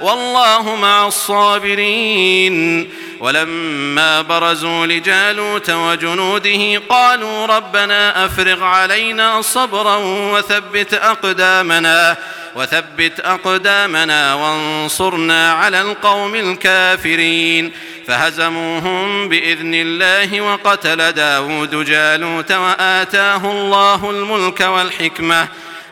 والله مع الصابرين. ولما برزوا لجالوت وجنوده قالوا ربنا أفرغ علينا صبرا وثبت أقدامنا وثبت أقدامنا وانصرنا على القوم الكافرين. فهزموهم بإذن الله وقتل داود جالوت وآتاه الله الملك والحكمة.